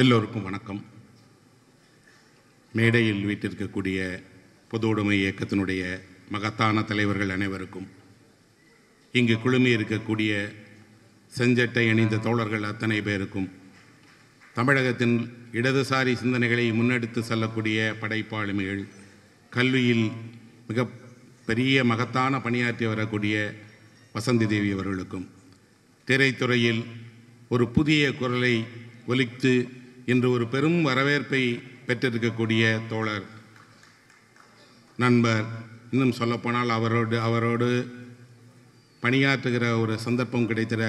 எல்லோருக்கும் வணக்கம். மேடையில் வீட்டிருக்கக்கூடிய பொது உடைமை இயக்கத்தினுடைய மகத்தான தலைவர்கள் அனைவருக்கும் இங்கு குழுமி இருக்கக்கூடிய செஞ்சட்டை அணிந்த தோழர்கள் அத்தனை பேருக்கும் தமிழகத்தின் இடதுசாரி சிந்தனைகளை முன்னெடுத்து செல்லக்கூடிய படைப்பாளுமைகள் கல்வியில் மிக பெரிய மகத்தான பணியாற்றி வரக்கூடிய வசந்தி தேவி அவர்களுக்கும் திரைத்துறையில் ஒரு புதிய குரலை ஒலித்து இன்று ஒரு பெரும் வரவேற்பை பெற்றிருக்கக்கூடிய தோழர் நண்பர் இன்னும் சொல்லப்போனால் அவரோடு அவரோடு பணியாற்றுகிற ஒரு சந்தர்ப்பம் கிடைத்திட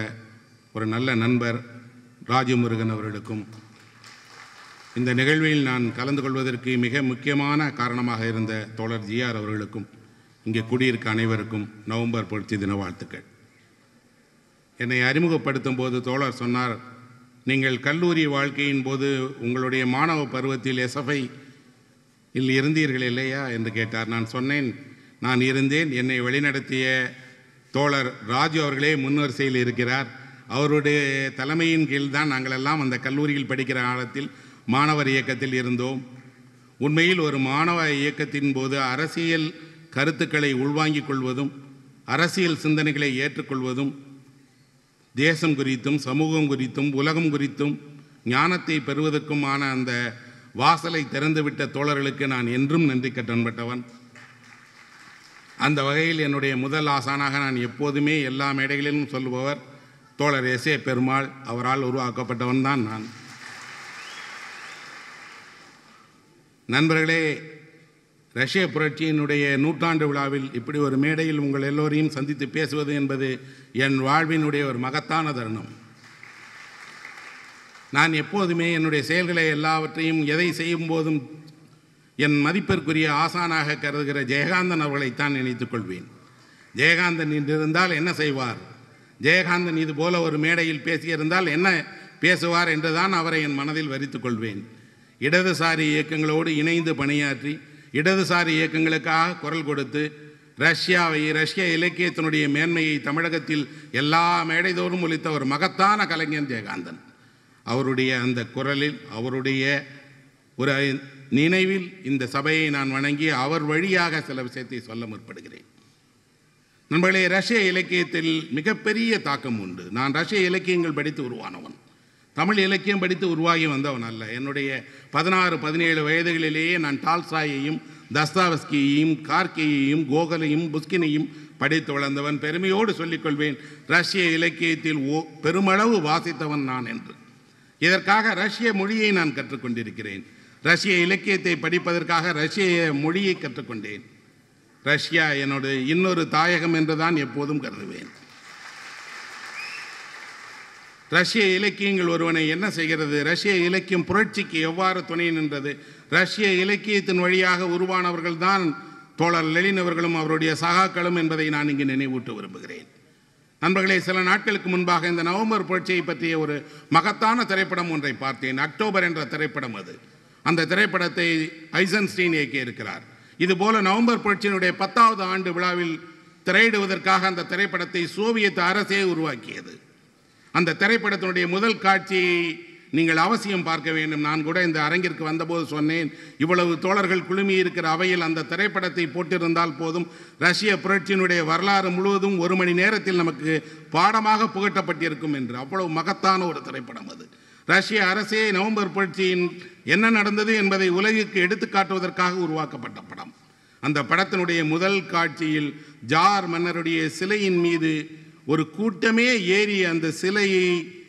ஒரு நல்ல நண்பர் ராஜமுருகன் அவர்களுக்கும் இந்த நிகழ்வில் நான் கலந்து கொள்வதற்கு மிக முக்கியமான காரணமாக இருந்த தோழர் ஜிஆர் அவர்களுக்கும் இங்கே கூடியிருக்க அனைவருக்கும் நவம்பர் புரட்சி தின வாழ்த்துக்கள். என்னை அறிமுகப்படுத்தும் போது தோழர் சொன்னார் நீங்கள் கல்லூரி வாழ்க்கையின் போது உங்களுடைய மாணவ பருவத்தில் எஸ்எஃப்ஐ இல் இருந்தீர்கள் இல்லையா என்று கேட்டார். நான் சொன்னேன் நான் இருந்தேன். என்னை வழிநடத்திய தோழர் ராஜு அவர்களே முன்வரிசையில் இருக்கிறார். அவருடைய தலைமையின் கீழ் தான் நாங்கள் எல்லாம் அந்த கல்லூரியில் படிக்கிற காலத்தில் மாணவர் இயக்கத்தில் இருந்தோம். உண்மையில் ஒரு மாணவ இயக்கத்தின் போது அரசியல் கருத்துக்களை உள்வாங்கிக் கொள்வதும் அரசியல் சிந்தனைகளை ஏற்றுக்கொள்வதும் தேசம் குறித்தும் சமூகம் குறித்தும் உலகம் குறித்தும் ஞானத்தை பெறுவதற்குமான அந்த வாசலை திறந்துவிட்ட தோழர்களுக்கு நான் என்றும் நன்றி கட்டன்பட்டவன் அந்த வகையில் என்னுடைய முதல் ஆசானாக நான் எப்போதுமே எல்லா மேடைகளிலும் சொல்லுபவர் தோழர் எஸ் ஏ பெருமாள். அவரால் உருவாக்கப்பட்டவன் தான் நான். நண்பர்களே ரஷ்ய புரட்சியினுடைய நூற்றாண்டு விழாவில் இப்படி ஒரு மேடையில் உங்கள் எல்லோரையும் சந்தித்து பேசுவது என்பது என் வாழ்வினுடைய ஒரு மகத்தான தருணம். நான் எப்போதுமே என்னுடைய செயல்களை எல்லாவற்றையும் எதை செய்யும் போதும் என் மதிப்பிற்குரிய ஆசானாக கருதுகிற ஜெயகாந்தன் அவர்களைத்தான் நினைத்துக் கொள்வேன். ஜெயகாந்தன் இன்றிருந்தால் என்ன செய்வார்? ஜெயகாந்தன் இது போல ஒரு மேடையில் பேசியிருந்தால் என்ன பேசுவார் என்றுதான் அவரை என் மனதில் வரித்துக் கொள்வேன். இடதுசாரி இயக்கங்களோடு இணைந்து பணியாற்றி இடதுசாரி இயக்கங்களுக்காக குரல் கொடுத்து ரஷ்யாவை ரஷ்ய இலக்கியத்தினுடைய மேன்மையை தமிழகத்தில் எல்லா மேடைதோறும் ஒழித்த ஒரு மகத்தான கலைஞன் ஜெயகாந்தன். அவருடைய அந்த குரலில் அவருடைய ஒரு நினைவில் இந்த சபையை நான் வணங்கி அவர் வழியாக சில விஷயத்தை சொல்ல முற்படுகிறேன். நண்பர்களே ரஷ்ய இலக்கியத்தில் மிகப்பெரிய தாக்கம் உண்டு. நான் ரஷ்ய இலக்கியங்கள் படித்து உருவானவன். தமிழ் இலக்கியம் படித்து உருவாகி வந்தவன் அல்ல. என்னுடைய பதினாறு பதினேழு வயதுகளிலேயே நான் டால்சாயையும் தஸ்தாவஸ்கியையும் கார்கேயையும் கோகலையும் புஸ்கினையும் படித்து வளர்ந்தவன். பெருமையோடு சொல்லிக்கொள்வேன் ரஷ்ய இலக்கியத்தில் ஓ பெருமளவு வாசித்தவன் நான் என்று. இதற்காக ரஷ்ய மொழியை நான் கற்றுக்கொண்டிருக்கிறேன். ரஷ்ய இலக்கியத்தை படிப்பதற்காக ரஷ்ய மொழியை கற்றுக்கொண்டேன். ரஷ்யா என்னோட இன்னொரு தாயகம் என்று தான் எப்போதும் கருதுவேன். ரஷ்ய இலக்கியங்கள் ஒருவனை என்ன செய்கிறது? ரஷ்ய இலக்கியம் புரட்சிக்கு எவ்வாறு துணை நின்றது? ரஷ்ய இலக்கியத்தின் வழியாக உருவானவர்கள் தான் தோழர் லெலின் அவர்களும் அவருடைய சகாக்களும் என்பதை நான் இங்கு நினைவூட்ட விரும்புகிறேன். நண்பர்களே சில நாட்களுக்கு முன்பாக இந்த நவம்பர் புரட்சியை பற்றிய ஒரு மகத்தான திரைப்படம் ஒன்றை பார்த்தேன். அக்டோபர் என்ற திரைப்படம் அது. அந்த திரைப்படத்தை ஐசன்ஸ்டீன் இயக்கியிருக்கிறார். இதுபோல நவம்பர் புரட்சியினுடைய பத்தாவது ஆண்டு விழாவில் திரையிடுவதற்காக அந்த திரைப்படத்தை சோவியத் அரசே உருவாக்கியது. அந்த திரைப்படத்தினுடைய முதல் காட்சியை நீங்கள் அவசியம் பார்க்க வேண்டும். நான் கூட இந்த அரங்கிற்கு வந்தபோது சொன்னேன் இவ்வளவு தோழர்கள் குழுமி இருக்கிற அவையில் அந்த திரைப்படத்தை போட்டிருந்தால் போதும். ரஷ்ய புரட்சியினுடைய வரலாறு முழுவதும் ஒரு மணி நேரத்தில் நமக்கு பாடமாக புகட்டப்பட்டிருக்கும் என்று. அவ்வளவு மகத்தான ஒரு திரைப்படம் அது. ரஷ்ய அரசே நவம்பர் புரட்சியின் என்ன நடந்தது என்பதை உலகிற்கு எடுத்துக்காட்டுவதற்காக உருவாக்கப்பட்ட படம். அந்த படத்தினுடைய முதல் காட்சியில் ஜார் மன்னருடைய சிலையின் மீது ஒரு கூட்டமே ஏறி அந்த சிலையை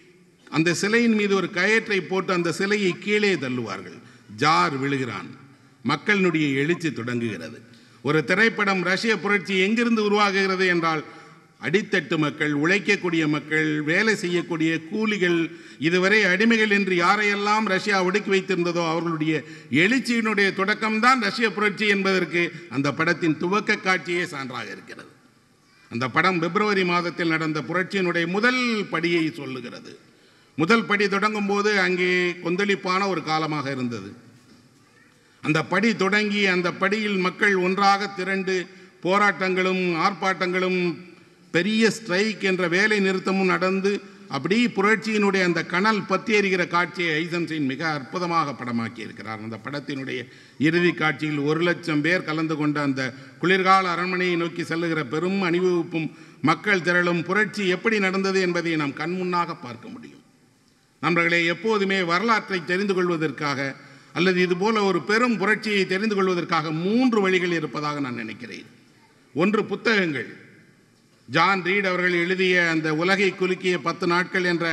அந்த சிலையின் மீது ஒரு கயிற்றை போட்டு அந்த சிலையை கீழே தள்ளுவார்கள். ஜார் விழுகிறான். மக்களினுடைய எழுச்சி தொடங்குகிறது. ஒரு திரைப்படம் ரஷ்ய புரட்சி எங்கிருந்து உருவாகுகிறது என்றால் அடித்தட்டு மக்கள் உழைக்கக்கூடிய மக்கள் வேலை செய்யக்கூடிய கூலிகள் இதுவரை அடிமைகள் என்று யாரையெல்லாம் ரஷ்யா ஒடுக்கி வைத்திருந்ததோ அவர்களுடைய எழுச்சியினுடைய தொடக்கம்தான் ரஷ்ய புரட்சி என்பதற்கு அந்த படத்தின் துவக்க காட்சியே சான்றாக இருக்கிறது. அந்த படம் பிப்ரவரி மாதத்தில் நடந்த புரட்சியினுடைய முதல் படியை சொல்லுகிறது. முதல் படி தொடங்கும் போது அங்கே கொந்தளிப்பான ஒரு காலமாக இருந்தது. அந்த படி தொடங்கி அந்த படியில் மக்கள் ஒன்றாக திரண்டு போராட்டங்களும் ஆர்ப்பாட்டங்களும் பெரிய ஸ்ட்ரைக் என்ற வேலை நிறுத்தமும் நடந்து அப்படி புரட்சியினுடைய அந்த கனல் பற்றி எறிகிற காட்சியை ஐசன்சைன் மிக அற்புதமாக படமாக்கி இருக்கிறார் அந்த படத்தினுடைய இறுதி காட்சியில் ஒரு லட்சம் பேர் கலந்து கொண்ட அந்த குளிர்கால அரண்மனையை நோக்கி செல்லுகிற பெரும் அணிவகுப்பும் மக்கள் திரளும் புரட்சி எப்படி நடந்தது என்பதை நாம் கண்முன்னாக பார்க்க முடியும். நண்பர்களே எப்போதுமே வரலாற்றை தெரிந்து கொள்வதற்காக அல்லது இதுபோல ஒரு பெரும் புரட்சியை தெரிந்து கொள்வதற்காக மூன்று வழிகள் இருப்பதாக நான் நினைக்கிறேன். ஒன்று புத்தகங்கள் ஜான் ரீட் அவர்கள் எழுதிய அந்த உலகை குலுக்கிய பத்து நாட்கள் என்ற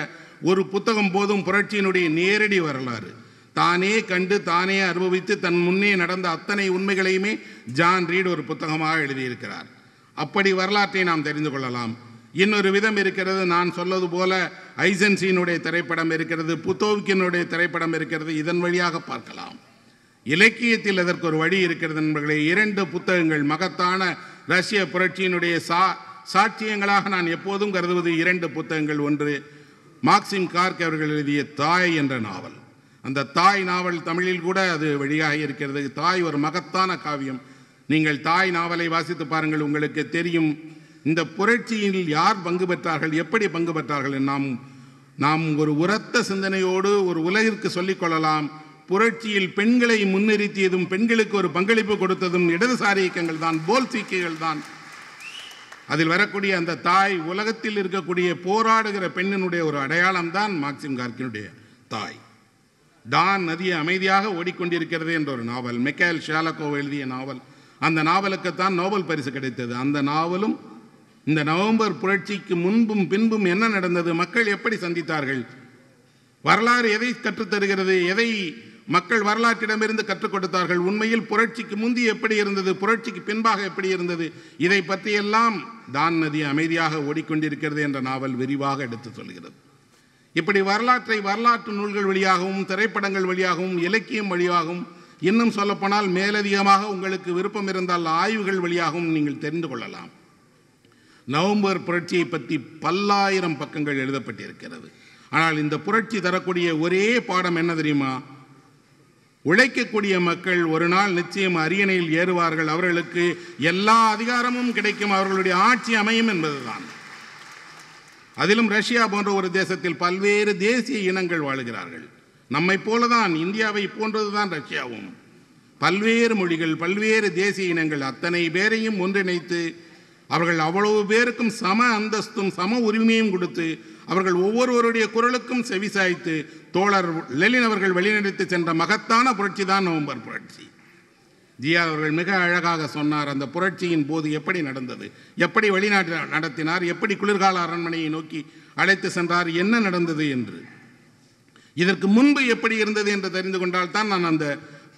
ஒரு புத்தகம் போதும் புரட்சியினுடைய நேரடி வரலாறு. தானே கண்டு தானே அனுபவித்து தன் முன்னே நடந்த அத்தனை உண்மைகளையுமே ஜான் ரீட் ஒரு புத்தகமாக எழுதியிருக்கிறார். அப்படி வரலாற்றை நாம் தெரிந்து கொள்ளலாம். இன்னொரு விதம் இருக்கிறது நான் சொல்வது போல ஐசன்சியினுடைய திரைப்படம் இருக்கிறது புத்தோவிக்கினுடைய திரைப்படம் இருக்கிறது இதன் வழியாக பார்க்கலாம். இலக்கியத்தில் அதற்கு ஒரு வழி இருக்கிறது நண்பர்களே இரண்டு புத்தகங்கள் மகத்தான ரஷ்ய புரட்சியினுடைய சா சாட்சியங்களாக நான் எப்போதும் கருதுவது இரண்டு புத்தகங்கள். ஒன்று மார்க்சிம் கார்க் அவர்கள் எழுதிய தாய் என்ற நாவல். அந்த தாய் நாவல் தமிழில் கூட அது வழியாக இருக்கிறது. தாய் ஒரு மகத்தான காவியம். நீங்கள் தாய் நாவலை வாசித்து பாருங்கள் உங்களுக்கு தெரியும். இந்த புரட்சியில் யார் பங்கு பெற்றார்கள் எப்படி பங்கு பெற்றார்கள் நாம் நாம் ஒரு உரத்த சிந்தனையோடு ஒரு உலகிற்கு சொல்லிக்கொள்ளலாம் புரட்சியில் பெண்களை முன்னிறுத்தியதும் பெண்களுக்கு ஒரு பங்களிப்பு கொடுத்ததும் இடதுசாரி இயக்கங்கள் தான் போல் சீக்கியர்கள் தான். அதில் வரக்கூடிய அந்த தாய் உலகத்தில் இருக்கக்கூடிய போராடுகிற பெண்ணினுடைய ஒரு அடையாளம் தான் மார்க்சிம் கார்கினுடைய தாய். டான் நதியை அமைதியாக ஓடிக்கொண்டிருக்கிறது என்ற ஒரு நாவல். மெக்கேல் ஷாலக்கோ எழுதிய நாவல். அந்த நாவலுக்குத்தான் நோபல் பரிசு கிடைத்தது. அந்த நாவலும் இந்த நவம்பர் புரட்சிக்கு முன்பும் பின்பும் என்ன நடந்தது? மக்கள் எப்படி சந்தித்தார்கள்? வரலாறு எதை கற்றுத்தருகிறது? எதை மக்கள் வரலாற்றிடமிருந்து கற்றுக் கொடுத்தார்கள். உண்மையில் புரட்சிக்கு முந்தி எப்படி இருந்தது? புரட்சிக்கு பின்பாக எப்படி இருந்தது? இதை பற்றியெல்லாம் தான் நதி அமைதியாக ஓடிக்கொண்டிருக்கிறது என்ற நாவல் விரிவாக எடுத்து சொல்கிறது. இப்படி வரலாற்றை வரலாற்று நூல்கள் வழியாகவும் திரைப்படங்கள் வழியாகவும் இலக்கியம் வழியாகவும் இன்னும் சொல்லப்போனால் மேலதிகமாக உங்களுக்கு விருப்பம் இருந்தால் ஆய்வுகள் வழியாகவும் நீங்கள் தெரிந்து கொள்ளலாம். நவம்பர் புரட்சியை பற்றி பல்லாயிரம் பக்கங்கள் எழுதப்பட்டிருக்கிறது. ஆனால் இந்த புரட்சி தரக்கூடிய ஒரே பாடம் என்ன தெரியுமா? உழைக்கக்கூடிய மக்கள் ஒரு நாள் நிச்சயம் அரியணையில் ஏறுவார்கள். அவர்களுக்கு எல்லா அதிகாரமும் கிடைக்கும். அவர்களுடைய ஆட்சி அமையும் என்பதுதான். அதிலும் ரஷ்யா போன்ற ஒரு தேசத்தில் பல்வேறு தேசிய இனங்கள் வாழுகிறார்கள். நம்மை போலதான் இந்தியாவை போன்றதுதான் ரஷ்யாவும். பல்வேறு மொழிகள் பல்வேறு தேசிய இனங்கள் அத்தனை பேரையும் ஒன்றிணைத்து அவர்கள் அவ்வளவு பேருக்கும் சம அந்தஸ்தும் சம உரிமையும் கொடுத்து அவர்கள் ஒவ்வொருவருடைய குரலுக்கும் செவிசாய்த்து தோழர் லெலின் அவர்கள் வெளிநடத்தி சென்ற மகத்தான புரட்சி தான் நவம்பர் புரட்சி. ஜியா அவர்கள் மிக அழகாக சொன்னார் அந்த புரட்சியின் போது எப்படி நடந்தது? எப்படி வெளிநாட்டு நடத்தினார்? எப்படி குளிர்கால அரண்மனையை நோக்கி அழைத்து சென்றார்? என்ன நடந்தது என்று. இதற்கு முன்பு எப்படி இருந்தது என்று தெரிந்து கொண்டால் தான் நான் அந்த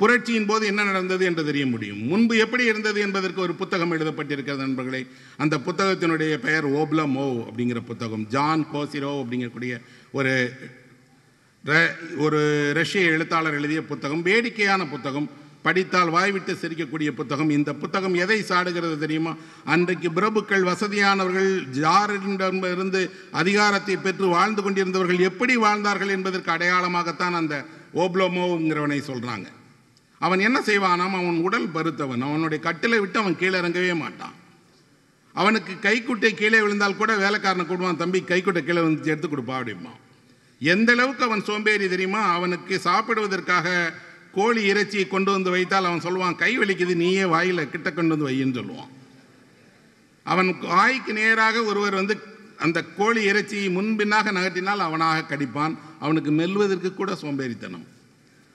புரட்சியின் போது என்ன நடந்தது என்று தெரிய முடியும். முன்பு எப்படி இருந்தது என்பதற்கு ஒரு புத்தகம் எழுதப்பட்டிருக்கிறது நண்பர்களே. அந்த புத்தகத்தினுடைய பெயர் ஓப்லமோ அப்படிங்கிற புத்தகம். ஜான் கோசிரோ அப்படிங்கக்கூடிய ஒரு ர- ஒரு ரஷ்ய எழுத்தாளர் எழுதிய புத்தகம். வேடிக்கையான புத்தகம். படித்தால் வாய்விட்டு சிரிக்கக்கூடிய புத்தகம். இந்த புத்தகம் எதை சாடுகிறது தெரியுமா? அன்றைக்கு பிரபுக்கள் வசதியானவர்கள் ஜாரிடமிருந்து அதிகாரத்தை பெற்று வாழ்ந்து கொண்டிருந்தவர்கள் எப்படி வாழ்ந்தார்கள் என்பதற்கு அடையாளமாகத்தான் அந்த ஓப்லோமோங்கிறவனை சொல்கிறாங்க அவன் என்ன செய்வானாம்? அவன் உடல் பருத்தவன். அவனுடைய கட்டிலை விட்டு அவன் கீழே இறங்கவே மாட்டான். அவனுக்கு கைக்குட்டை கீழே விழுந்தால் கூட வேலைக்காரனை கூடுவான் தம்பி கைக்குட்டை கீழே வந்து எடுத்து கொடுப்பா அப்படிம்பான். எந்த அளவுக்கு அவன் சோம்பேறி தெரியுமா? அவனுக்கு சாப்பிடுவதற்காக கோழி இறைச்சியை கொண்டு வந்து வைத்தால் அவன் சொல்லுவான் கை வலிக்குது நீயே வாயில் கிட்ட கொண்டு வந்து வையின்னு சொல்லுவான். அவன் வாய்க்கு நேராக ஒருவர் வந்து அந்த கோழி இறைச்சியை முன்பின்னாக நகர்த்தினால் அவனாக கடிப்பான். அவனுக்கு மெல்வதற்கு கூட சோம்பேறித்தனம்.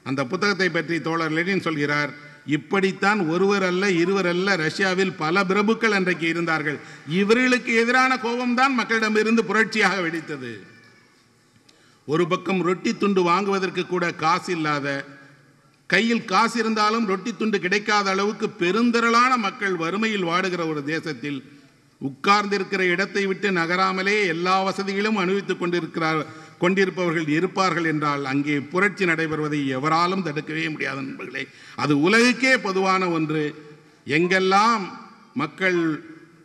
அந்த புத்தகத்தை பற்றி தோழர் லெனின் சொல்கிறார் இப்படித்தான் ஒருவர் அல்ல இருவர் அல்ல ரஷ்யாவில் பல பிரபுக்கள் அன்றைக்கு இருந்தார்கள். இவர்களுக்கு எதிரான கோபம்தான் மக்களிடமிருந்து புரட்சியாக வெடித்தது. ஒரு பக்கம் ரொட்டி துண்டு வாங்குவதற்கு கூட காசு இல்லாத கையில் காசு இருந்தாலும் ரொட்டி துண்டு கிடைக்காத அளவுக்கு பெருந்திரளான மக்கள் வறுமையில் வாடுகிற ஒரு தேசத்தில் உட்கார்ந்திருக்கிற இடத்தை விட்டு நகராமலே எல்லா வசதிகளும் அனுபவித்துக் கொண்டிருக்கிறார். கொண்டிருப்பவர்கள் இருப்பார்கள் என்றால் அங்கே புரட்சி நடைபெறுவதை எவராலும் தடுக்கவே முடியாது நண்பர்களே. அது உலகுக்கே பொதுவான ஒன்று. எங்கெல்லாம் மக்கள்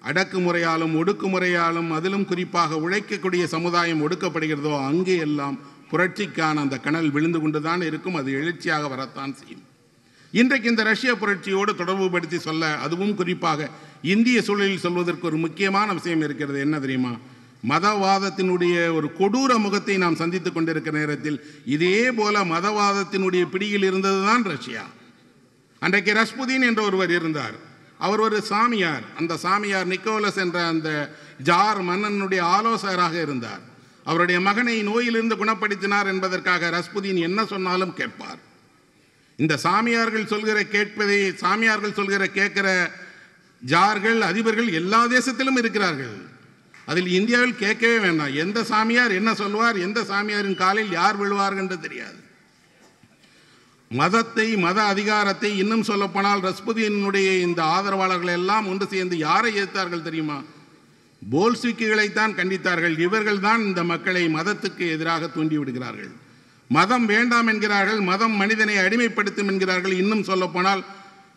அடக்குமுறையாலும் ஒடுக்குமுறையாலும் அதிலும் குறிப்பாக உழைக்கக்கூடிய சமுதாயம் ஒடுக்கப்படுகிறதோ அங்கே எல்லாம் புரட்சிக்கான அந்த கனல் விழுந்து கொண்டுதான் இருக்கும். அது எழுச்சியாக வரத்தான் செய்யும். இன்றைக்கு இந்த ரஷ்ய புரட்சியோடு தொடர்புபடுத்தி சொல்ல அதுவும் குறிப்பாக இந்திய சூழலில் சொல்வதற்கு ஒரு முக்கியமான விஷயம் இருக்கிறது. என்ன தெரியுமா? மதவாதத்தினுடைய ஒரு கொடூர முகத்தை நாம் சந்தித்துக் கொண்டிருக்கிற நேரத்தில் இதே போல மதவாதத்தினுடைய பிடியில் இருந்ததுதான் ரஷ்யா. அன்றைக்கு ரஸ்புதீன் என்ற ஒருவர் இருந்தார். அவர் ஒரு சாமியார். அந்த சாமியார் நிக்கோலஸ் என்ற அந்த ஜார் மன்னனுடைய ஆலோசகராக இருந்தார். அவருடைய மகனை நோயிலிருந்து குணப்படுத்தினார் என்பதற்காக ரஸ்புதீன் என்ன சொன்னாலும் கேட்பார். இந்த சாமியார்கள் சொல்கிற கேட்பதை சாமியார்கள் சொல்கிற கேட்கிற ஜார்கள் அதிபர்கள் எல்லா தேசத்திலும் இருக்கிறார்கள். அதில் இந்தியாவில் கேட்கவே வேண்டாம். எந்த சாமியார் என்ன சொல்வார் எந்த சாமியாரின் காலில் யார் விழுவார்கள் என்று தெரியாது. மதத்தை மத அதிகாரத்தை இன்னும் சொல்லப்போனால் ரஸ்புதியினுடைய இந்த ஆதரவாளர்கள் எல்லாம் ஒன்று சேர்ந்து யாரை எதிர்த்தார்கள் தெரியுமா? போல்சிக்குகளைத்தான் கண்டித்தார்கள். இவர்கள் தான் இந்த மக்களை மதத்துக்கு எதிராக தூண்டிவிடுகிறார்கள். மதம் வேண்டாம் என்கிறார்கள் மதம் மனிதனை அடிமைப்படுத்தும் என்கிறார்கள். இன்னும் சொல்லப்போனால்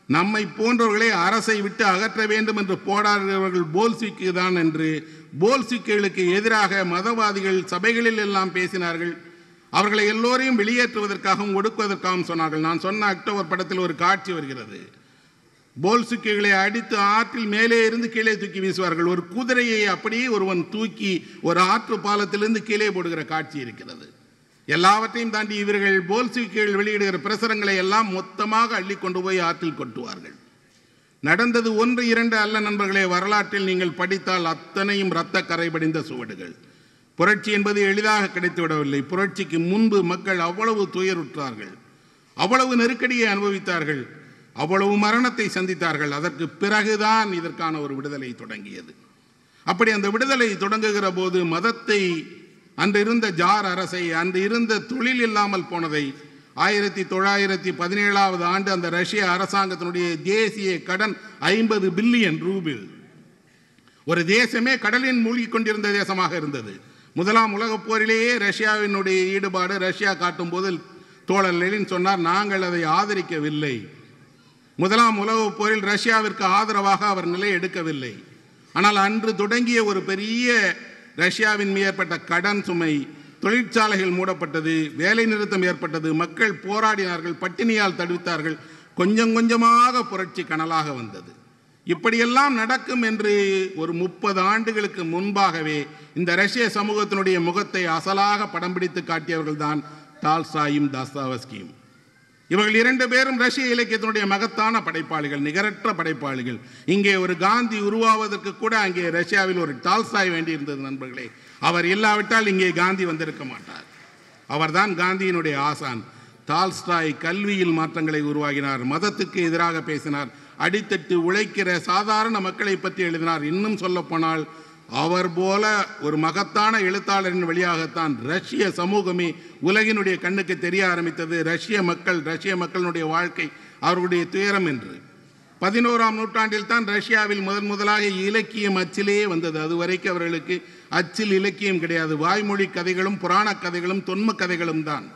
நம்மை போன்றவர்களை அரசை விட்டு அகற்ற வேண்டும் என்று போராடுகிறவர்கள் போல்சிக்கு தான் என்று போல்சிக்களுக்கு எதிராக மதவாதிகள் சபைகளில் எல்லாம் பேசினார்கள். அவர்களை எல்லோரையும் வெளியேற்றுவதற்காகவும் ஒடுக்குவதற்காகவும் சொன்னார்கள். நான் சொன்ன அக்டோபர் படத்தில் ஒரு காட்சி வருகிறது. போல்சுக்குகளை அடித்து ஆற்றில் மேலே இருந்து கீழே தூக்கி வீசுவார்கள். ஒரு குதிரையை அப்படியே ஒருவன் தூக்கி ஒரு ஆற்று பாலத்திலிருந்து கீழே போடுகிற காட்சி இருக்கிறது. எல்லாவற்றையும் தாண்டி இவர்கள் போல்சுக்குகள் வெளியிடுகிற பிரசரங்களை எல்லாம் மொத்தமாக அள்ளி கொண்டு போய் ஆற்றில் கொட்டுவார்கள். நடந்தது ஒன்று இரண்டு அல்ல நண்பர்களே. வரலாற்றில் நீங்கள் படித்தால் அத்தனையும் இரத்த கரைபடிந்த சுவடுகள். புரட்சி என்பது எளிதாக கிடைத்துவிடவில்லை. புரட்சிக்கு முன்பு மக்கள் அவ்வளவு துயருற்றார்கள். அவ்வளவு நெருக்கடியை அனுபவித்தார்கள். அவ்வளவு மரணத்தை சந்தித்தார்கள். அதற்கு பிறகுதான் இதற்கான ஒரு விடுதலை தொடங்கியது. அப்படி அந்த விடுதலை தொடங்குகிற போது மதத்தை அன்றிருந்த ஜார் அரசை அன்று இருந்த தொழில் இல்லாமல் போனதை ஆயிரத்தி தொள்ளாயிரத்தி பதினேழாவது ஆண்டு அந்த ரஷ்ய அரசாங்கத்தினுடைய தேசிய கடன் ஐம்பது பில்லியன் ரூபில் ஒரு தேசமே கடலின் மூழ்கிக் கொண்டிருந்த தேசமாக இருந்தது. முதலாம் உலகப் போரிலேயே ரஷ்யாவினுடைய ஈடுபாடு ரஷ்யா காட்டும் போது தோழர் லெனின் சொன்னார் நாங்கள் அதை ஆதரிக்கவில்லை. முதலாம் உலகப் போரில் ரஷ்யாவிற்கு ஆதரவாக அவர் நிலை எடுக்கவில்லை. ஆனால் அன்று தொடங்கிய ஒரு பெரிய ரஷ்யாவின் மேற்பட்ட கடன் சுமை தொழிற்சாலைகள் மூடப்பட்டது வேலை நிறுத்தம் ஏற்பட்டது மக்கள் போராடினார்கள் பட்டினியால் தடுத்தார்கள் கொஞ்சம் கொஞ்சமாக புரட்சி கனலாக வந்தது. இப்படியெல்லாம் நடக்கும் என்று ஒரு முப்பது ஆண்டுகளுக்கு முன்பாகவே இந்த ரஷ்ய சமூகத்தினுடைய முகத்தை அசலாக படம் பிடித்து காட்டியவர்கள் தான் டால்சாயும் தாஸ்தாவஸ்கியும். இவர்கள் இரண்டு பேரும் ரஷ்ய இலக்கியத்தினுடைய மகத்தான படைப்பாளிகள் நிகரற்ற படைப்பாளிகள். இங்கே ஒரு காந்தி உருவாவதற்கு கூட அங்கே ரஷ்யாவில் ஒரு டால்சாய் வேண்டியிருந்தது நண்பர்களே. அவர் இல்லாவிட்டால் இங்கே காந்தி வந்திருக்க மாட்டார். அவர்தான் காந்தியினுடைய ஆசான். டால்ஸ்டாய் கல்வியில் மாற்றங்களை உருவாகினார். மதத்துக்கு எதிராக பேசினார். அடித்தட்டு உழைக்கிற சாதாரண மக்களை பற்றி எழுதினார். இன்னும் சொல்லப்போனால் அவர் போல ஒரு மகத்தான எழுத்தாளரின் வழியாகத்தான் ரஷ்ய சமூகமே உலகினுடைய கண்ணுக்கு தெரிய ஆரம்பித்தது. ரஷ்ய மக்கள் ரஷ்ய மக்களினுடைய வாழ்க்கை அவர்களுடைய துயரம் என்று. பதினோராம் நூற்றாண்டில் தான் ரஷ்யாவில் முதன் முதலாக இலக்கியம் அச்சிலேயே வந்தது. அதுவரைக்கும் அவர்களுக்கு அச்சில் இலக்கியம் கிடையாது. வாய்மொழி கதைகளும் புராண கதைகளும் தொன்ம கதைகளும் தான்.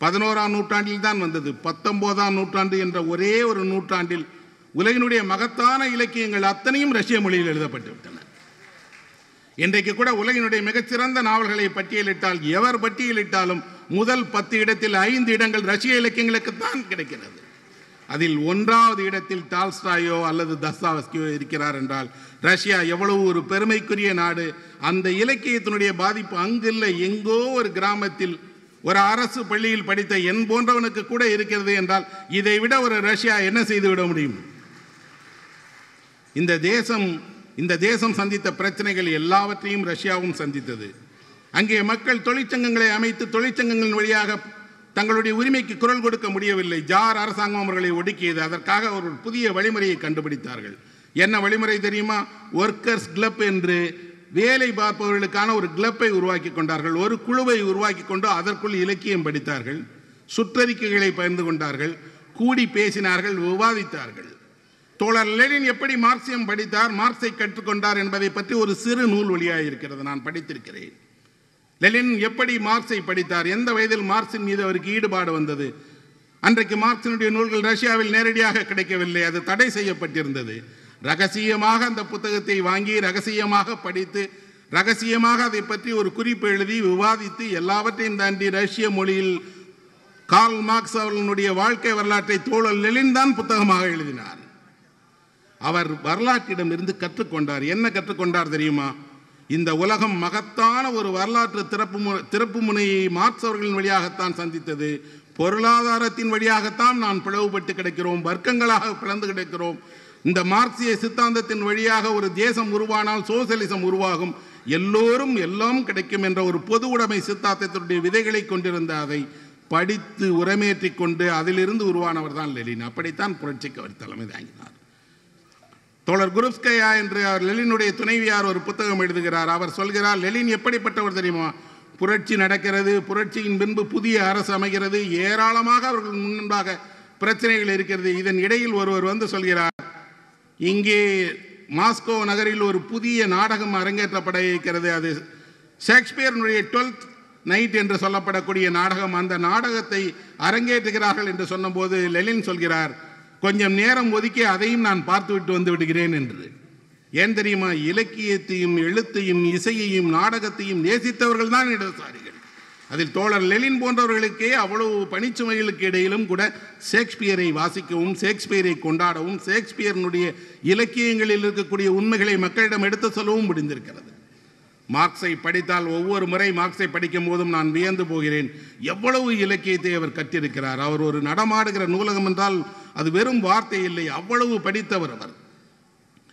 பதினோராம் நூற்றாண்டில் தான் வந்தது. பத்தொன்பதாம் நூற்றாண்டு என்ற ஒரே ஒரு நூற்றாண்டில் உலகினுடைய மகத்தான இலக்கியங்கள் அத்தனையும் ரஷ்ய மொழியில் எழுதப்பட்டு விட்டன. இன்றைக்கு கூட உலகினுடைய மிகச்சிறந்த நாவல்களை பட்டியலிட்டால் எவர் பட்டியலிட்டாலும் முதல் பத்து இடத்தில் ஐந்து இடங்கள் ரஷ்ய இலக்கியங்களுக்கு தான் கிடைக்கிறது. அதில் ஒன்றாவது இடத்தில் டால்ஸ்டாயோ அல்லது தஸ்தாவஸ்கியோ இருக்கிறார் என்றால் ரஷ்யா எவ்வளவு ஒரு பெருமைக்குரிய நாடு அந்த இலக்கியத்தினுடைய பாதிப்பு அங்கில்லை எங்கோ ஒரு கிராமத்தில் ஒரு அரசு பள்ளியில் படித்த என் போன்றவனுக்கு கூட இருக்கிறது என்றால் இதை விட ஒரு ரஷ்யா என்ன செய்து விட முடியும்? இந்த தேசம் இந்த தேசம் சந்தித்த பிரச்சனைகள் எல்லாவற்றையும் ரஷ்யாவும் சந்தித்தது. அங்கே மக்கள் தொழிற்சங்கங்களை அமைத்து தொழிற்சங்கங்களின் வழியாக தங்களுடைய உரிமைக்கு குரல் கொடுக்க முடியவில்லை. ஜார் அரசாங்கம் அவர்களை ஒடுக்கியது. அதற்காக ஒரு புதிய வழிமுறையை கண்டுபிடித்தார்கள். என்ன வழிமுறை தெரியுமா? ஒர்க்கர்ஸ் கிளப் என்று வேலை பார்ப்பவர்களுக்கான ஒரு கிளப்பை உருவாக்கி கொண்டார்கள். ஒரு குழுவை உருவாக்கி கொண்டு அதற்குள் இலக்கியம் படித்தார்கள். சுற்றறிக்கைகளை பகிர்ந்து கொண்டார்கள். கூடி பேசினார்கள் விவாதித்தார்கள். தோழர் லெனின் எப்படி மார்க்சியம் படித்தார் மார்க்ஸை கற்றுக்கொண்டார் என்பதை பற்றி ஒரு சிறு நூல் வழியாக இருக்கிறது நான் படித்திருக்கிறேன். லெனின் எப்படி மார்க்ஸை படித்தார்? எந்த வயதில் மார்க்சின் மீது அவருக்கு ஈடுபாடு வந்தது? அன்றைக்கு மார்க்சினுடைய நூல்கள் ரஷ்யாவில் நேரடியாக கிடைக்கவில்லை. அது தடை செய்யப்பட்டிருந்தது. ரகசியமாக அந்த புத்தகத்தை வாங்கி ரகசியமாக படித்து ரகசியமாக அதை பற்றி ஒரு குறிப்பு எழுதி விவாதித்து எல்லாவற்றையும் தாண்டி ரஷ்ய மொழியில் கார்ல் மார்க்ஸ் அவர்களுடைய வாழ்க்கை வரலாற்றை தோழல் லெலின் தான் புத்தகமாக எழுதினார். அவர் வரலாற்றிடம் இருந்து கற்றுக்கொண்டார். என்ன கற்றுக்கொண்டார் தெரியுமா? இந்த உலகம் மகத்தான ஒரு வரலாற்று திறப்பு மு திறப்பு முனையை மார்க்ஸ் அவர்களின் வழியாகத்தான் சந்தித்தது. பொருளாதாரத்தின் வழியாகத்தான் நான் பிளவுபட்டு கிடக்கிறோம். வர்க்கங்களாக பிளந்து கிடக்கிறோம். இந்த மார்க்சிய சித்தாந்தத்தின் வழியாக ஒரு தேசம் உருவானால் சோசியலிசம் உருவாகும். எல்லோரும் எல்லாம் கிடைக்கும் என்ற ஒரு பொது உடைமை சித்தாந்தத்தினுடைய விதைகளை கொண்டிருந்த அதை படித்து உரமேற்றி கொண்டு அதிலிருந்து உருவானவர் தான் லெலின் அப்படித்தான் புரட்சிக்கு அவர் தலைமை தாங்கினார். தோழர் குருப்ஸ்கையா என்று அவர் லெலினுடைய துணைவியார் ஒரு புத்தகம் எழுதுகிறார். அவர் சொல்கிறார் லெலின் எப்படிப்பட்டவர் தெரியுமா? புரட்சி நடக்கிறது புரட்சியின் பின்பு புதிய அரசு அமைகிறது ஏராளமாக அவர்கள் முன்பாக பிரச்சனைகள் இருக்கிறது. இதன் இடையில் ஒருவர் வந்து சொல்கிறார் இங்கே மாஸ்கோ நகரில் ஒரு புதிய நாடகம் அரங்கேற்றப்பட இருக்கிறது. அது ஷேக்ஸ்பியர்னுடைய டுவெல்த் நைட் என்று சொல்லப்படக்கூடிய நாடகம். அந்த நாடகத்தை அரங்கேற்றுகிறார்கள் என்று சொன்னபோது லெலின் சொல்கிறார் கொஞ்சம் நேரம் ஒதுக்கி அதையும் நான் பார்த்துவிட்டு வந்து விடுகிறேன் என்று ஏன் தெரியுமா? இலக்கியத்தையும் எழுத்தையும் இசையையும் நாடகத்தையும் நேசித்தவர்கள் தான் இடதுசாரிகள். அதில் தோழர் லெலின் போன்றவர்களுக்கே அவ்வளவு பணிச்சுமைகளுக்கு இடையிலும் கூட ஷேக்ஸ்பியரை வாசிக்கவும் ஷேக்ஸ்பியரை கொண்டாடவும் ஷேக்ஸ்பியரினுடைய இலக்கியங்களில் இருக்கக்கூடிய உண்மைகளை மக்களிடம் எடுத்து சொல்லவும் முடிந்திருக்கிறது. மார்க்ஸை படித்தால் ஒவ்வொரு முறை மார்க்ஸை படிக்கும் போதும் நான் வியந்து போகிறேன். எவ்வளவு இலக்கியத்தை அவர் கற்றிருக்கிறார். அவர் ஒரு நடமாடுகிற நூலகம் என்றால் அது வெறும் வார்த்தை இல்லை அவ்வளவு படித்தவர் அவர்.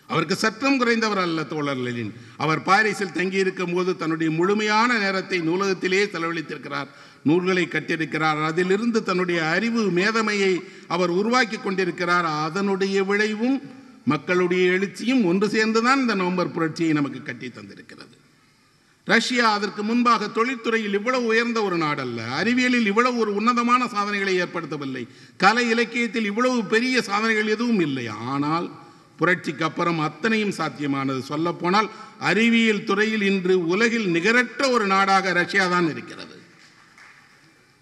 அவருக்கு சற்றும் குறைந்தவர் அல்ல தோழர் லெனின். அவர் பாரிஸில் தங்கியிருக்கும் போது தன்னுடைய முழுமையான நேரத்தை நூலகத்திலேயே செலவழித்திருக்கிறார். நூல்களை கட்டியிருக்கிறார் அதிலிருந்து தன்னுடைய அறிவு மேதமையை அவர் உருவாக்கி கொண்டிருக்கிறார். அதனுடைய விளைவும் மக்களுடைய எழுச்சியும் ஒன்று சேர்ந்துதான் இந்த நவம்பர் புரட்சியை நமக்கு கட்டி தந்திருக்கிறது. ரஷ்யா அதற்கு முன்பாக தொழில்துறையில் இவ்வளவு உயர்ந்த ஒரு நாடல்ல அறிவியலில் இவ்வளவு ஒரு உன்னதமான சாதனைகளை ஏற்படுத்தவில்லை கலை இலக்கியத்தில் இவ்வளவு பெரிய சாதனைகள் எதுவும் இல்லை. ஆனால் புரட்சிக்கு அப்புறம் அத்தனையும் சாத்தியமானது சொல்லப்போனால் அறிவியல் துறையில் இன்று உலகில் நிகரற்ற ஒரு நாடாக ரஷ்யா தான் இருக்கிறது.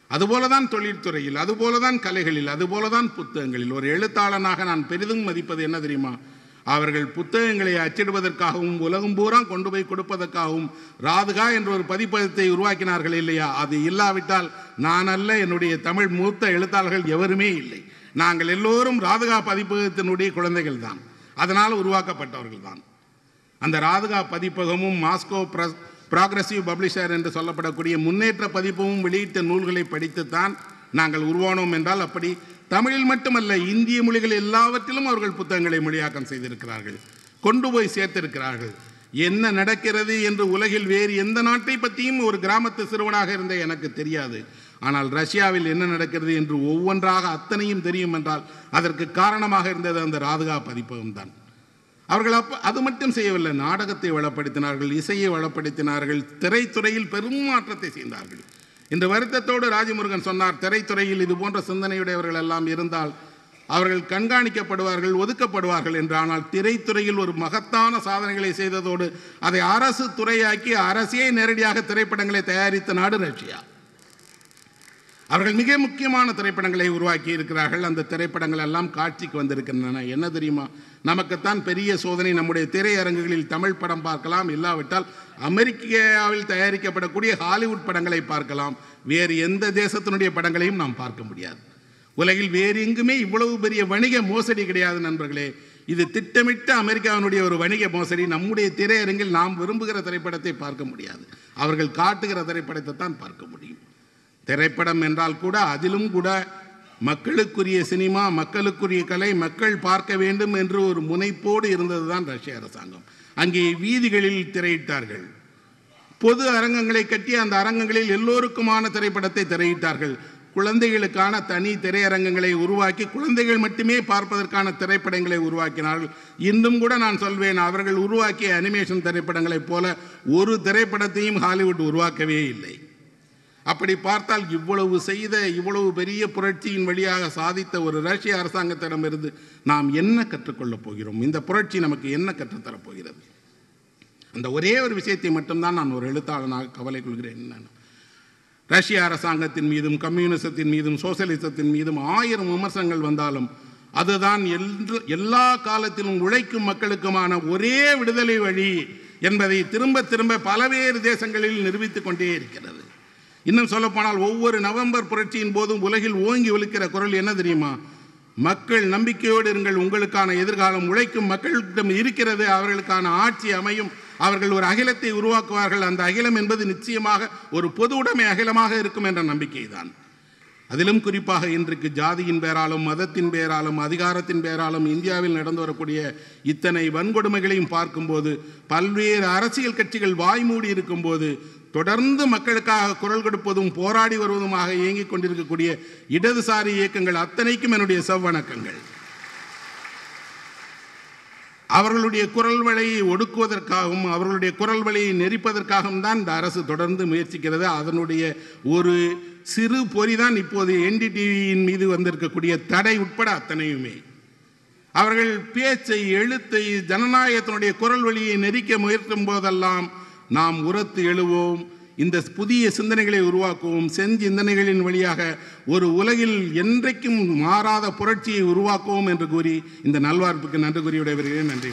அதுபோலதான் தொழில்துறையில் அதுபோலதான் கலைகளில் அதுபோலதான் புத்தகங்களில். ஒரு எழுத்தாளனாக நான் பெரிதும் மதிப்பது என்ன தெரியுமா? அவர்கள் புத்தகங்களை அச்சிடுவதற்காகவும் உலகம் பூரா கொண்டு போய் கொடுப்பதற்காகவும் ராதுகா என்ற ஒரு பதிப்பகத்தை உருவாக்கினார்கள் இல்லையா? அது இல்லாவிட்டால் நான் அல்ல என்னுடைய தமிழ் மூத்த எழுத்தாளர்கள் எவருமே இல்லை. நாங்கள் எல்லோரும் ராதுகா பதிப்பகத்தினுடைய குழந்தைகள் தான் அதனால் உருவாக்கப்பட்டவர்கள் தான் அந்த ராதுகா பதிப்பகமும் மாஸ்கோ ப்ராக்ரஸிவ் பப்ளிஷர் என்று சொல்லப்படக்கூடிய முன்னேற்ற பதிப்பமும் வெளியிட்ட நூல்களை படித்துத்தான் நாங்கள் உருவானோம் என்றால் அப்படி தமிழில் மட்டுமல்ல இந்திய மொழிகள் எல்லாவற்றிலும் அவர்கள் புத்தகங்களை மொழியாக்கம் செய்திருக்கிறார்கள் கொண்டு போய் சேர்த்திருக்கிறார்கள். என்ன நடக்கிறது என்று உலகில் வேறு எந்த நாட்டை பற்றியும் ஒரு கிராமத்து சிறுவனாக இருந்த எனக்கு தெரியாது. ஆனால் ரஷ்யாவில் என்ன நடக்கிறது என்று ஒவ்வொன்றாக அத்தனையும் தெரியும் என்றால் அதற்கு காரணமாக இருந்தது அந்த ராதுகா பதிப்பகம் தான். அவர்கள் அப்ப அது மட்டும் செய்யவில்லை நாடகத்தை வளப்படுத்தினார்கள் இசையை வளப்படுத்தினார்கள் திரைத்துறையில் பெரும் மாற்றத்தை செய்தார்கள். இந்த வருத்தத்தோடு ராஜமுருகன் சொன்னார் திரைத்துறையில் இது போன்ற சிந்தனையுடையவர்கள் எல்லாம் இருந்தால் அவர்கள் கண்காணிக்கப்படுவார்கள் ஒதுக்கப்படுவார்கள் என்று. ஆனால் திரைத்துறையில் ஒரு மகத்தான சாதனைகளை செய்ததோடு அதை அரசு துறையாக்கி அரசே நேரடியாக திரைப்படங்களை தயாரித்த நாடு ரஷ்யா. அவர்கள் மிக முக்கியமான திரைப்படங்களை உருவாக்கி இருக்கிறார்கள். அந்த திரைப்படங்கள் எல்லாம் காட்சிக்கு வந்திருக்கின்றன. என்ன தெரியுமா? நமக்குத்தான் பெரிய சோதனை. நம்முடைய திரையரங்குகளில் தமிழ் படம் பார்க்கலாம். இல்லாவிட்டால் அமெரிக்காவில் தயாரிக்கப்படக்கூடிய ஹாலிவுட் படங்களை பார்க்கலாம். வேறு எந்த தேசத்தினுடைய படங்களையும் நாம் பார்க்க முடியாது. உலகில் வேறு எங்குமே இவ்வளவு பெரிய வணிக மோசடி கிடையாது நண்பர்களே. இது திட்டமிட்ட அமெரிக்காவினுடைய ஒரு வணிக மோசடி. நம்முடைய திரையரங்கில் நாம் விரும்புகிற திரைப்படத்தை பார்க்க முடியாது. அவர்கள் காட்டுகிற திரைப்படத்தை தான் பார்க்க முடியும். திரைப்படம் என்றால் கூட அதிலும் கூட மக்களுக்குரிய சினிமா மக்களுக்குரிய கலை மக்கள் பார்க்க வேண்டும் என்று ஒரு முனைப்போடு இருந்தது தான் ரஷ்ய அரசாங்கம். அங்கே வீதிகளில் திரையிட்டார்கள். பொது அரங்கங்களை கட்டி அந்த அரங்கங்களில் எல்லோருக்குமான திரைப்படத்தை திரையிட்டார்கள். குழந்தைகளுக்கான தனி திரையரங்கங்களை உருவாக்கி குழந்தைகள் மட்டுமே பார்ப்பதற்கான திரைப்படங்களை உருவாக்கினார்கள். இன்னும் கூட நான் சொல்வேன் அவர்கள் உருவாக்கிய அனிமேஷன் திரைப்படங்களைப் போல ஒரு திரைப்படத்தையும் ஹாலிவுட் உருவாக்கவே இல்லை. அப்படி பார்த்தால் இவ்வளவு செய்த இவ்வளவு பெரிய புரட்சியின் வழியாக சாதித்த ஒரு ரஷ்ய அரசாங்கத்திடமிருந்து நாம் என்ன கற்றுக்கொள்ளப் போகிறோம்? இந்த புரட்சி நமக்கு என்ன கற்றுத்தரப் போகிறது? அந்த ஒரே ஒரு விஷயத்தை மட்டும்தான் நான் ஒரு எழுத்தாளனாக கவலை கொள்கிறேன். என்னன்னு? ரஷ்ய அரசாங்கத்தின் மீதும் கம்யூனிசத்தின் மீதும் சோசியலிசத்தின் மீதும் ஆயிரம் விமர்சனங்கள் வந்தாலும் அதுதான் என்று எல்லா காலத்திலும் உழைக்கும் மக்களுக்குமான ஒரே விடுதலை வழி என்பதை திரும்ப திரும்ப பலவேறு தேசங்களில் நிரூபித்துக் கொண்டே இருக்கிறது. இன்னும் சொல்லப்போனால் ஒவ்வொரு நவம்பர் புரட்சியின் போதும் உலகில் ஓங்கி ஒலிக்கிற குரல் என்ன தெரியுமா? மக்கள் நம்பிக்கையோடு இருங்கள் உங்களுக்கான எதிர்காலம் உழைக்கும் மக்களிடம் இருக்கிறது அவர்களுக்கான ஆட்சி அமையும். அவர்கள் ஒரு அகிலத்தை உருவாக்குவார்கள் அந்த அகிலம் என்பது நிச்சயமாக ஒரு பொது உடைமை அகிலமாக இருக்கும் என்ற நம்பிக்கைதான். அதிலும் குறிப்பாக இன்றைக்கு ஜாதியின் பேராலும் மதத்தின் பேராலும் அதிகாரத்தின் பேராலும் இந்தியாவில் நடந்து வரக்கூடிய இத்தனை வன்கொடுமைகளையும் பார்க்கும்போது பல்வேறு அரசியல் கட்சிகள் வாய்மூடி இருக்கும்போது தொடர்ந்து மக்களுக்காக குரல் கொடுப்பதும் போராடி வருவதுமாக இயங்கிக் கொண்டிருக்கக்கூடிய இடதுசாரி இயக்கங்கள் அத்தனைக்கும் என்னுடைய செவ்வணக்கங்கள். அவர்களுடைய குரல் வழியை ஒடுக்குவதற்காகவும் அவர்களுடைய குரல் வழியை நெரிப்பதற்காகவும் தான் இந்த அரசு தொடர்ந்து முயற்சிக்கிறது. அதனுடைய ஒரு சிறு பொறிதான் இப்போது என்டிடிவியின் மீது வந்திருக்கக்கூடிய தடை உட்பட அத்தனையுமே. அவர்கள் பேச்சை எழுத்தை ஜனநாயகத்தினுடைய குரல் வழியை நெரிக்க முயற்சும் போதெல்லாம் நாம் உரத்து எழுவோம். இந்த புதிய சிந்தனைகளை உருவாக்குவோம். செஞ்சிந்தனைகளின் வழியாக ஒரு உலகில் என்றைக்கும் மாறாத புரட்சியை உருவாக்குவோம் என்று கூறி இந்த நல்வாழ்ப்புக்கு நன்றி கூறி விடைபெறுகிறேன். நன்றி.